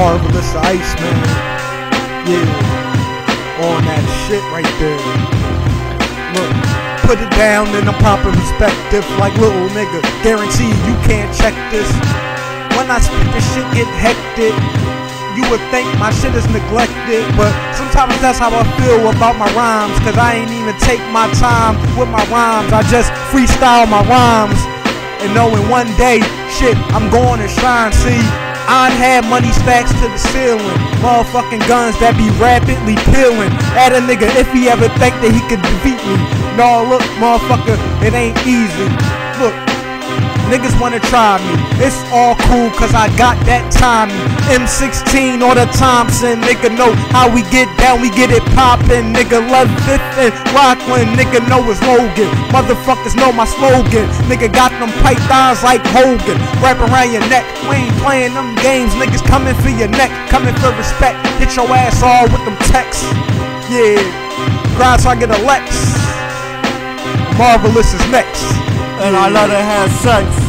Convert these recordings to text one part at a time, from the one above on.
Marvelous Iceman. Yeah, on that shit right there. Look, put it down in a proper perspective, like little nigga. Guarantee you can't check this. When I speak, this shit get hectic. You would think my shit is neglected, but sometimes that's how I feel about my rhymes. Cause I ain't even take my time with my rhymes. I just freestyle my rhymes. And knowing one day, shit, I'm going to shine. See, I had money stacks to the ceiling. Motherfucking guns that be rapidly peeling. At a nigga if he ever think that he could defeat me. No, look, motherfucker, it ain't easy. Look, niggas wanna try me. It's all cool cause I got that time. M16 or the Thompson, nigga know how we get down, we get it poppin'. Nigga love fifth and Rockland, nigga know it's Logan. Motherfuckers know my slogan. Nigga got them pythons like Hogan. Wrap around your neck, we ain't playing them games. Niggas coming for your neck, coming for respect. Hit your ass all with them texts. Yeah, grind so I get a Lex. Marvelous is next. and I let her have sex.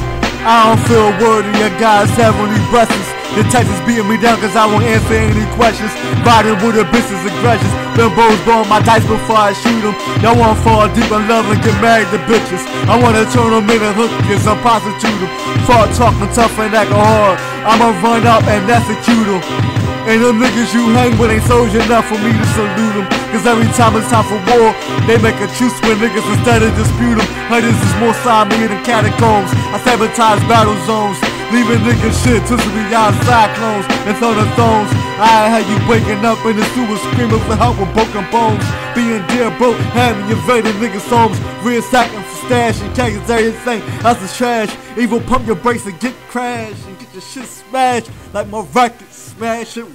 I don't feel worthy of God's heavenly blessings. The Texas beating me down cause I won't answer any questions. Riding with a business aggressions. Bimbos blowing my dice before I shoot them. Y'all wanna fall deep in love and get married to bitches. I wanna turn them into hookers and prostitute them. Fuck talking tough and acting hard. I'ma run up and execute them. And them niggas you hang with ain't soldier enough for me to salute them. Cause every time it's time for war, they make a truce with niggas instead of dispute them. Hunters is more side me than catacombs. I sabotage battle zones. Leaving niggas shit to twisted beyond cyclones and thunder thrones. I had you waking up in the sewer screaming for help with broken bones. Being dear broke, having invaded niggas' homes. Ransacking for stash and caggins everything. That's the trash. Evil pump your brakes and get crashed and get your shit smashed like my records. Smash it.